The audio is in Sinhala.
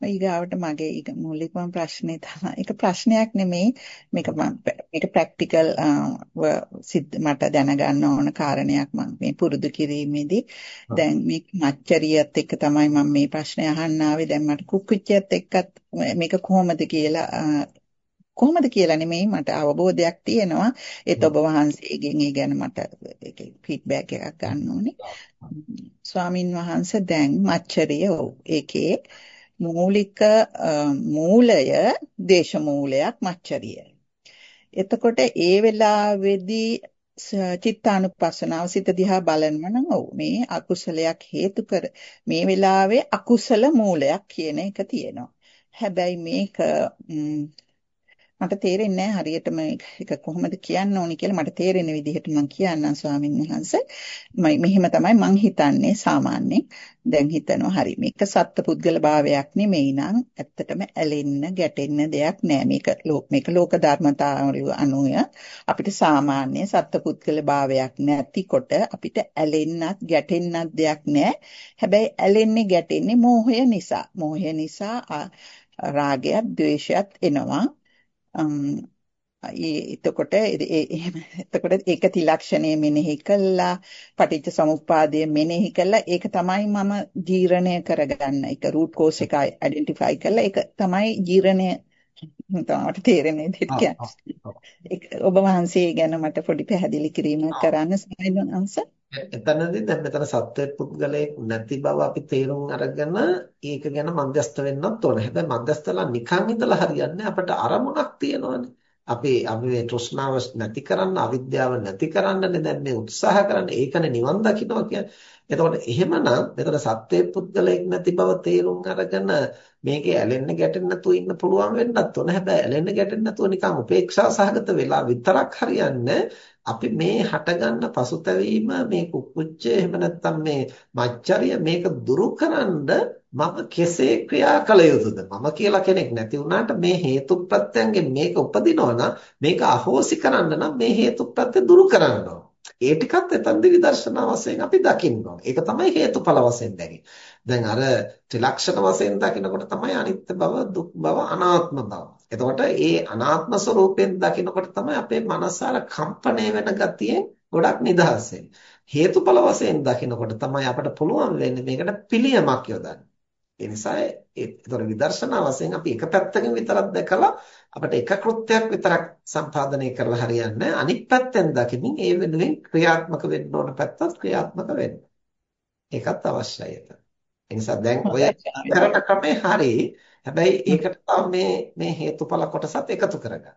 ඊගාවට මගේ මූලිකම ප්‍රශ්නේ තමයි. ඒක ප්‍රශ්නයක් නෙමෙයි. මේක මේක ප්‍රැක්ටිකල් සිද්ධ මට දැනගන්න ඕන කාරණයක් මම මේ පුරුදු කිරීමේදී. දැන් මේ මච්චරියත් එක්ක තමයි මම මේ ප්‍රශ්නේ අහන්න ආවේ. දැන් මට කුකුච්චියත් එක්කත් මේක කොහොමද කියලා කොහොමද කියලා නෙමෙයි මට අවබෝධයක් තියෙනවා. ඒත් ඔබ වහන්සේගෙන් ඒ ගැන මට ෆීඩ්බැක් එකක් ගන්න ඕනේ. ස්වාමින් වහන්සේ දැන් මච්චරිය ඔව් ඒකේ මූලික මූලය දේශ මූලයක් මච්චරිය. එතකොට ඒ වෙලාවේදී චිත්තානුපස්සනාව සිත දිහා බලනවා නම් ඔව් මේ අකුසලයක් හේතු කර මේ වෙලාවේ අකුසල මූලයක් කියන එක තියෙනවා. හැබැයි මේක මට තේරෙන්නේ නැහැ හරියටම ඒක කොහොමද කියන්න ඕනි කියලා මට තේරෙන විදිහට මම කියන්නම් ස්වාමින් වහන්සේ. මෙහෙම තමයි මං හිතන්නේ සාමාන්‍යයෙන්. දැන් හිතනවා හරි මේක සත්පුද්ගල භාවයක් නෙමෙයි නං ඇත්තටම ඇලෙන්න ගැටෙන්න දෙයක් නෑ. මේක මේක ලෝක ධර්මතාවය අනුව අපිට සාමාන්‍ය සත්පුද්ගල භාවයක් නැතිකොට අපිට ඇලෙන්නත් ගැටෙන්නත් දෙයක් නෑ. හැබැයි ඇලෙන්නේ ගැටෙන්නේ මෝහය නිසා. මෝහය නිසා රාගයත් ද්වේෂයත් එනවා. එතකොට එහෙම එතකොට ඒක තිලක්ෂණය මෙනෙහි කළා පටිච්ච සමුප්පාදය මෙනෙහි කළා. ඒක තමයි මම ජීර්ණය කරගන්න ඒක රූට් කෝස් එක අයිඩෙන්ටිෆයි කළා. ඒක තමයි ජීර්ණය තමයි තේරෙන්නේ දෙයක්. ඔබ වහන්සේ ගැන මට පොඩි පැහැදිලි කිරීමක් කරන්න සයින්වන්ස එතනදී දැන් මෙතන සත්‍ය පුද්ගලයෙක් නැති බව අපි තේරුම් අරගෙන ඒක ගැන මධ්‍යස්ත වෙන්නත් ඕන. හැබැයි මධ්‍යස්තලා නිකන් ඉඳලා හරියන්නේ අපිට අරමුණක් තියෙනවානේ. අපි අපි මේ තෘෂ්ණාව නැති කරන්න අවිද්‍යාව නැති කරන්නනේ දැන් මේ උත්සාහ කරන්නේ ඒකනේ නිවන් දකින්නවා කියන්නේ. එතකොට එහෙමනම් මෙතන සත්‍ය පුද්ගලයෙක් නැති බව තේරුම් අරගෙන මේකේ ඇලෙන්න ගැටෙන්න නැතුව ඉන්න පුළුවන් වෙන්නත් ඕන. හැබැයි ඇලෙන්න ගැටෙන්න නැතුව නිකන් උපේක්ෂා සහගත වෙලා විතරක් හරියන්නේ අපි මේ හටගන්න පසුතැවීම මේ කුක්කුච්චය එහෙම නැත්නම් මේ මච්චරිය මේක දුරුකරනද මම කෙසේ ක්‍රියා කළ යුතුද මම කියලා කෙනෙක් නැති වුණාට මේ හේතුප්‍රත්‍යයෙන් මේක උපදිනවා නම් මේක අහෝසි කරන්න නම් මේ හේතුප්‍රත්‍ය දුරු කරන්න ඒ ටිකත් එතනදි විදර්ශනා වශයෙන් අපි දකින්න ඒක තමයි හේතුඵල වශයෙන් දැකේ. දැන් අර ත්‍රිලක්ෂණ වශයෙන් දකිනකොට තමයි අනිත්‍ය බව, දුක් බව, අනාත්ම බව. එතකොට ඒ අනාත්ම ස්වરૂපයෙන් දකිනකොට තමයි අපේ මනස අර කම්පණය වෙන ගතියෙන් ගොඩක් නිදහස් හේතුඵල වශයෙන් දකිනකොට තමයි අපට පුළුවන් වෙන්නේ මේකට පිළියමක් යොදන්න. ඒ නිසා ඒතර විදර්ශනා වශයෙන් අපි එක පැත්තකින් විතරක් දැකලා අපිට එක කෘත්‍යයක් විතරක් සම්පාදනය කරලා හරියන්නේ අනිත් පැත්තෙන් දකිමින් ඒ වෙනුවෙන් ක්‍රියාත්මක වෙන්න ඕන පැත්තත් ක්‍රියාත්මක වෙන්න. ඒකත් අවශ්‍යයි එතන. ඒ නිසා දැන් ඔය කරන ක්‍රමේ හරි. හැබැයි ඒකට මේ මේ හේතුඵල කොටසත් එකතු කරගන්න.